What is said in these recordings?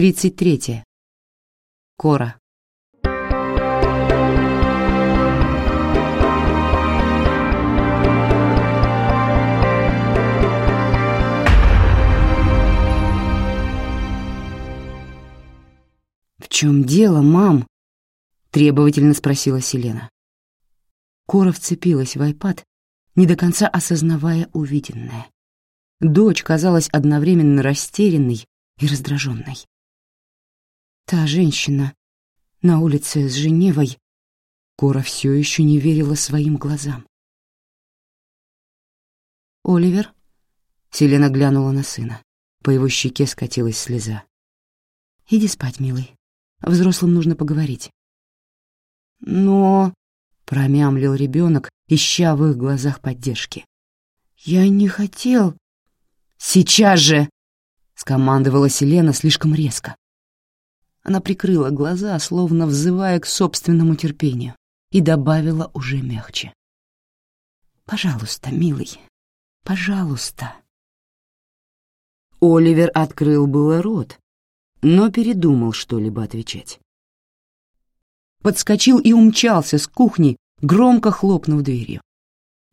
Тридцать третье. Кора. «В чем дело, мам?» — требовательно спросила Селена. Кора вцепилась в айпад, не до конца осознавая увиденное. Дочь казалась одновременно растерянной и раздраженной. Та женщина на улице с Женевой, Кора все еще не верила своим глазам. «Оливер?» — Селена глянула на сына. По его щеке скатилась слеза. «Иди спать, милый. Взрослым нужно поговорить». «Но...» — промямлил ребенок, ища в их глазах поддержки. «Я не хотел...» «Сейчас же!» — скомандовала Селена слишком резко. Она прикрыла глаза, словно взывая к собственному терпению, и добавила уже мягче. «Пожалуйста, милый, пожалуйста». Оливер открыл было рот, но передумал что-либо отвечать. Подскочил и умчался с кухни, громко хлопнув дверью.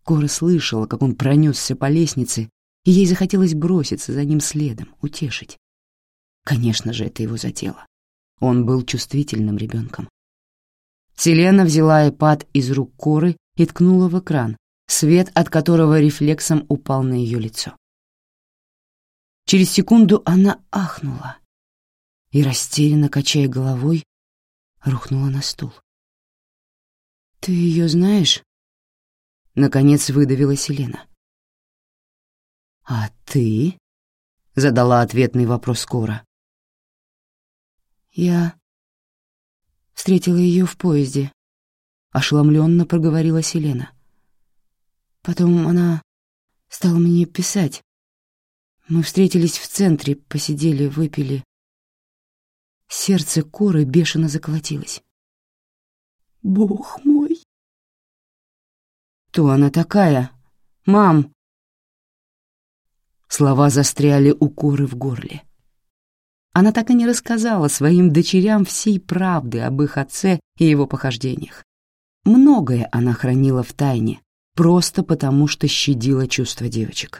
Кора слышала, как он пронесся по лестнице и ей захотелось броситься за ним следом, утешить. Конечно же, это его задело. Он был чувствительным ребенком. Селена взяла iPad из рук Коры и ткнула в экран, свет от которого рефлексом упал на ее лицо. Через секунду она ахнула и, растерянно качая головой, рухнула на стул. «Ты ее знаешь?» — наконец выдавила Селена. «А ты?» — задала ответный вопрос Кора. «Я встретила ее в поезде», — ошеломленно проговорила Селена. Потом она стала мне писать. Мы встретились в центре, посидели, выпили. Сердце Коры бешено заколотилось. «Бог мой!» «Кто она такая? Мам!» Слова застряли у коры в горле. Она так и не рассказала своим дочерям всей правды об их отце и его похождениях. Многое она хранила в тайне, просто потому что щадила чувства девочек.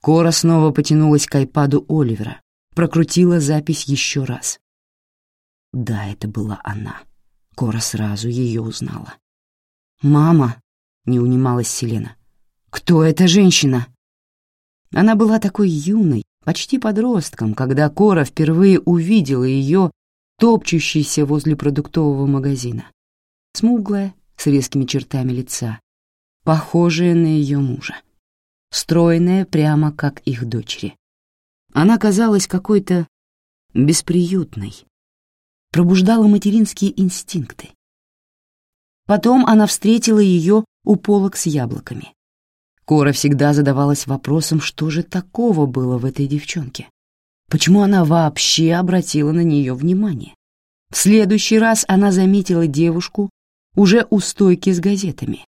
Кора снова потянулась к айпаду Оливера, прокрутила запись еще раз. Да, это была она. Кора сразу ее узнала. «Мама!» — не унималась Селена. Кто эта женщина? Она была такой юной, почти подростком, когда Кора впервые увидела ее, топчущейся возле продуктового магазина. Смуглая, с резкими чертами лица, похожая на ее мужа. Стройная, прямо как их дочери. Она казалась какой-то бесприютной, пробуждала материнские инстинкты. Потом она встретила ее у полок с яблоками. Кора всегда задавалась вопросом, что же такого было в этой девчонке. Почему она вообще обратила на нее внимание? В следующий раз она заметила девушку уже у стойки с газетами.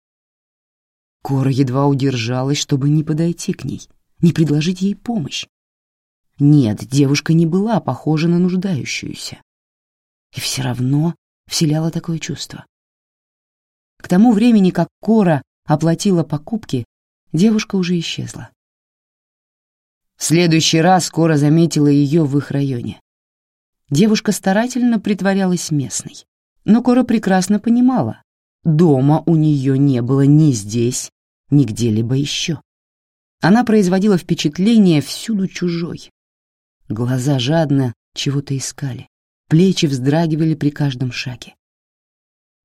Кора едва удержалась, чтобы не подойти к ней, не предложить ей помощь. Нет, девушка не была похожа на нуждающуюся. И все равно вселяла такое чувство. К тому времени, как Кора оплатила покупки, девушка уже исчезла. В следующий раз скоро заметила ее в их районе. Девушка старательно притворялась местной, но Кора прекрасно понимала, дома у нее не было ни здесь, ни где-либо еще. Она производила впечатление всюду чужой. Глаза жадно чего-то искали, плечи вздрагивали при каждом шаге.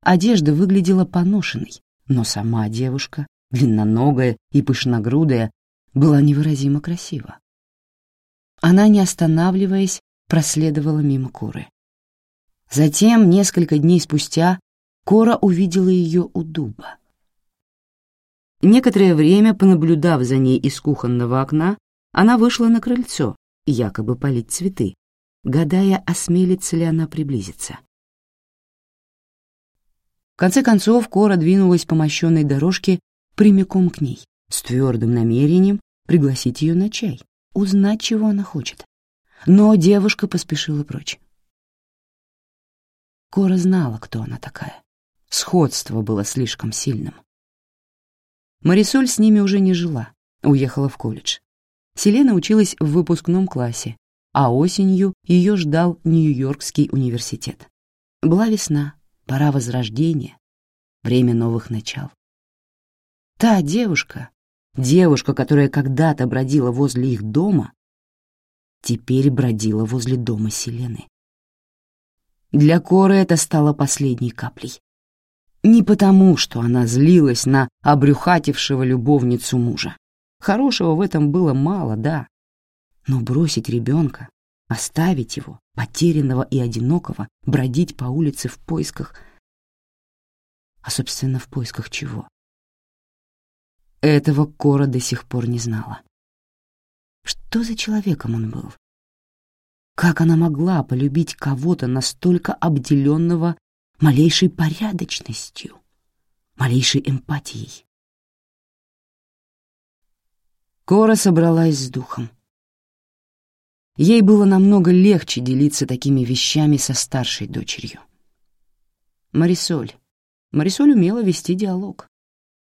Одежда выглядела поношенной, но сама девушка длинноногая и пышногрудая, была невыразимо красива. Она, не останавливаясь, проследовала мимо Коры. Затем, несколько дней спустя, Кора увидела ее у дуба. Некоторое время, понаблюдав за ней из кухонного окна, она вышла на крыльцо, якобы полить цветы, гадая, осмелится ли она приблизиться. В конце концов, Кора двинулась по мощенной дорожке прямиком к ней, с твердым намерением пригласить ее на чай, узнать, чего она хочет. но девушка поспешила прочь. Кора знала, кто она такая. Сходство было слишком сильным. Марисоль с ними уже не жила, уехала в колледж. Селена училась в выпускном классе, а осенью ее ждал Нью-Йоркский университет. Была весна, пора возрождения, время новых начал. Та девушка, девушка, которая когда-то бродила возле их дома, теперь бродила возле дома Селены. Для Коры это стало последней каплей. Не потому, что она злилась на обрюхатившего любовницу мужа. Хорошего в этом было мало, да. Но бросить ребенка, оставить его, потерянного и одинокого, бродить по улице в поисках... А, собственно, в поисках чего? Этого Кора до сих пор не знала. Что за человеком он был? Как она могла полюбить кого-то настолько обделенного малейшей порядочностью, малейшей эмпатией? Кора собралась с духом. Ей было намного легче делиться такими вещами со старшей дочерью. Марисоль. Марисоль умела вести диалог.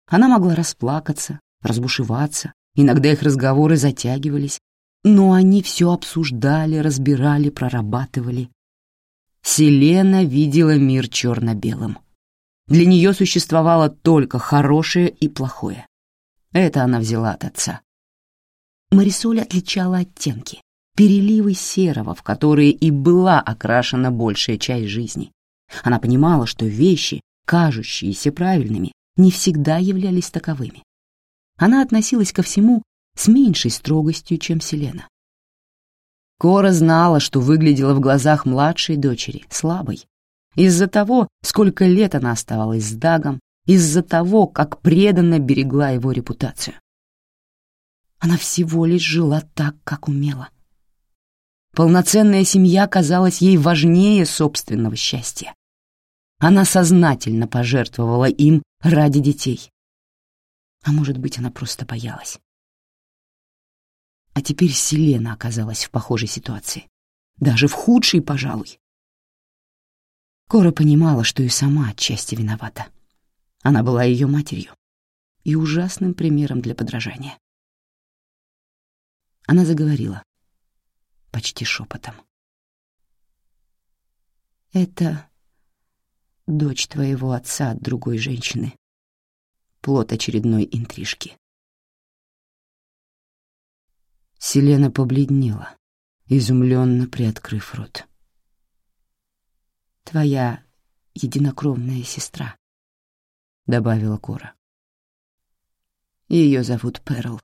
Она могла расплакаться, разбушеваться, иногда их разговоры затягивались, но они все обсуждали, разбирали, прорабатывали. Селена видела мир черно-белым. Для нее существовало только хорошее и плохое. Это она взяла от отца. Марисоль отличала оттенки, переливы серого, в которые и была окрашена большая часть жизни. Она понимала, что вещи, кажущиеся правильными, не всегда являлись таковыми. Она относилась ко всему с меньшей строгостью, чем Селена. Кора знала, что выглядела в глазах младшей дочери слабой, из-за того, сколько лет она оставалась с Дагом, из-за того, как преданно берегла его репутацию. Она всего лишь жила так, как умела. Полноценная семья казалась ей важнее собственного счастья. Она сознательно пожертвовала им ради детей. А может быть, она просто боялась. А теперь Селена оказалась в похожей ситуации. Даже в худшей, пожалуй. Кора понимала, что и сама отчасти виновата. Она была ее матерью и ужасным примером для подражания. Она заговорила, почти шепотом. «Это дочь твоего отца от другой женщины, плод очередной интрижки. Селена побледнела, изумленно приоткрыв рот. «Твоя единокровная сестра», — добавила Кора. Ее зовут Перл.